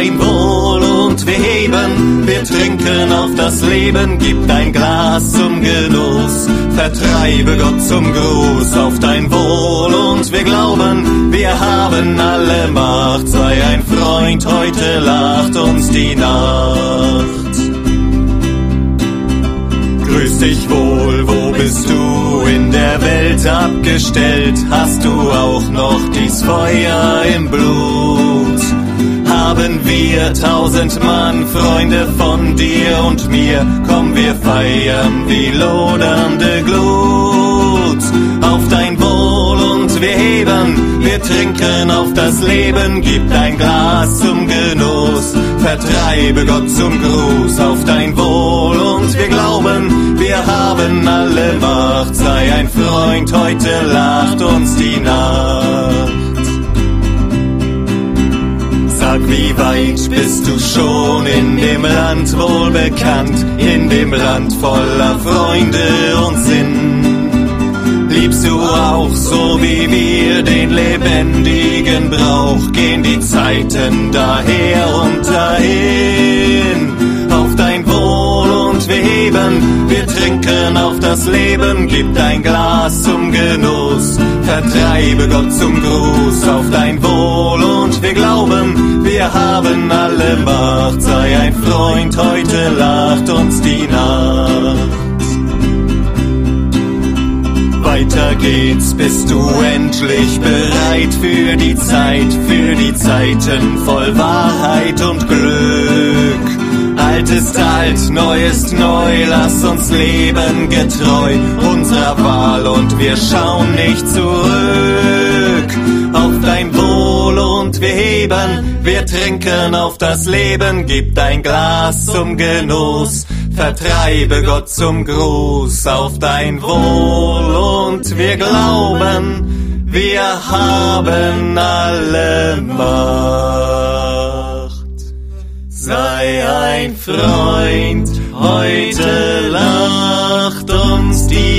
dein Wohl und wir heben, wir trinken auf das Leben, gib dein Glas zum Genuss, vertreibe Gott zum Gruß auf dein Wohl und wir glauben, wir haben alle Macht, sei ein Freund, heute lacht uns die Nacht. Grüß dich wohl, wo bist du in der Welt abgestellt? Hast du auch noch dies Feuer im Blut? Haben wir tausend Mann, Freunde von dir und mir, komm wir feiern die lodernde Glut. Auf dein Wohl und wir heben, wir trinken auf das Leben, gib dein Glas zum Genuss, vertreibe Gott zum Gruß auf dein Wohl und wir glauben, wir haben alle Macht, sei ein Freund, heute lacht uns die Nacht. Sag, wie weit bist du schon in dem Land wohl bekannt, in dem Land voller Freunde und Sinn? Liebst du auch so wie wir den lebendigen Brauch, gehen die Zeiten daher und dahin. Auf dein Wohl und wir heben, wir trinken auf das Leben, gib dein Glas zum Genuss, vertreibe Gott zum Gruß auf dein Wohl und wir glauben, wir haben alle Macht, sei ein Freund, heute lacht uns die Nacht. Weiter geht's, bist du endlich bereit für die Zeit, für die Zeiten voll Wahrheit und alt, neu ist neu, lass uns leben getreu unserer Wahl und wir schauen nicht zurück. Auf dein Wohl und wir heben, wir trinken auf das Leben, gib dein Glas zum Genuss, vertreibe Gott zum Gruß auf dein Wohl und wir glauben, wir haben alle Macht ein Freund, heute lacht uns die